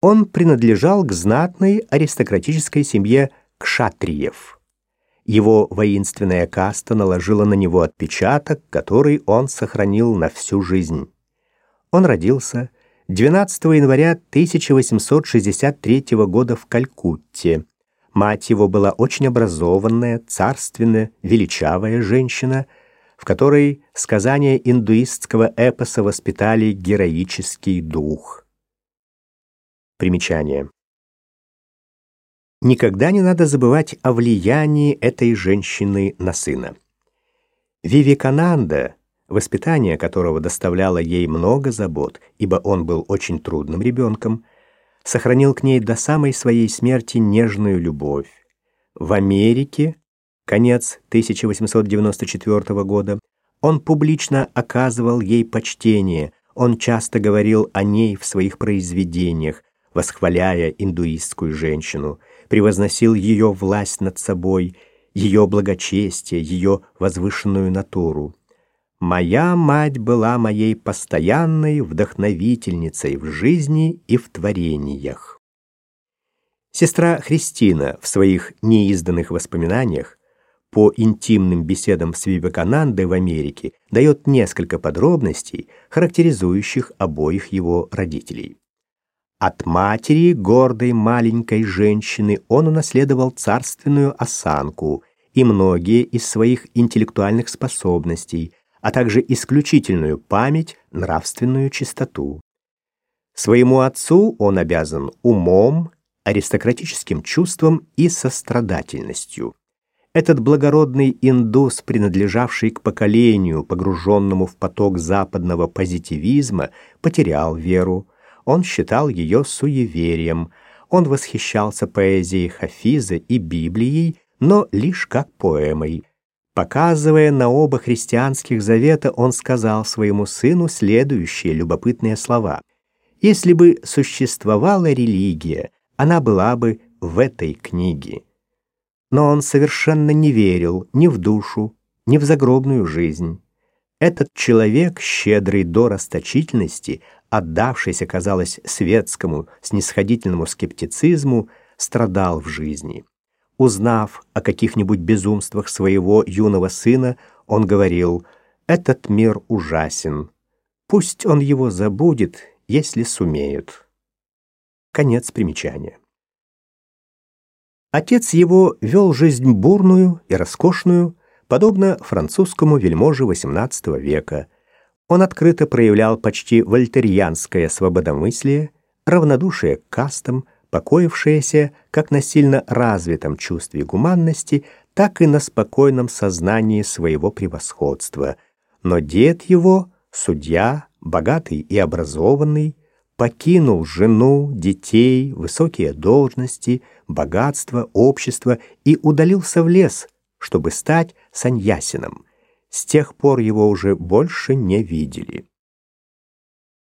Он принадлежал к знатной аристократической семье кшатриев. Его воинственная каста наложила на него отпечаток, который он сохранил на всю жизнь. Он родился 12 января 1863 года в Калькутте. Мать его была очень образованная, царственная, величавая женщина, в которой сказания индуистского эпоса воспитали героический дух. Примечание. Никогда не надо забывать о влиянии этой женщины на сына. Вивекананда, воспитание которого доставляло ей много забот, ибо он был очень трудным ребенком, сохранил к ней до самой своей смерти нежную любовь. В Америке, конец 1894 года, он публично оказывал ей почтение, он часто говорил о ней в своих произведениях, восхваляя индуистскую женщину, превозносил ее власть над собой, ее благочестие, ее возвышенную натуру. Моя мать была моей постоянной вдохновительницей в жизни и в творениях. Сестра Христина в своих неизданных воспоминаниях по интимным беседам с Вивеканандой в Америке дает несколько подробностей, характеризующих обоих его родителей. От матери, гордой маленькой женщины, он унаследовал царственную осанку и многие из своих интеллектуальных способностей, а также исключительную память, нравственную чистоту. Своему отцу он обязан умом, аристократическим чувством и сострадательностью. Этот благородный индус, принадлежавший к поколению, погруженному в поток западного позитивизма, потерял веру, он считал ее суеверием. Он восхищался поэзией Хафиза и Библией, но лишь как поэмой. Показывая на оба христианских завета, он сказал своему сыну следующие любопытные слова. «Если бы существовала религия, она была бы в этой книге». Но он совершенно не верил ни в душу, ни в загробную жизнь. Этот человек, щедрый до расточительности, отдавшийся, казалось, светскому, снисходительному скептицизму, страдал в жизни. Узнав о каких-нибудь безумствах своего юного сына, он говорил «Этот мир ужасен. Пусть он его забудет, если сумеет». Конец примечания. Отец его вел жизнь бурную и роскошную, подобно французскому вельможе XVIII века – он открыто проявлял почти вольтерьянское свободомыслие, равнодушие к кастам, покоившееся как на сильно развитом чувстве гуманности, так и на спокойном сознании своего превосходства. Но дед его, судья, богатый и образованный, покинул жену, детей, высокие должности, богатство, общество и удалился в лес, чтобы стать саньясином. С тех пор его уже больше не видели.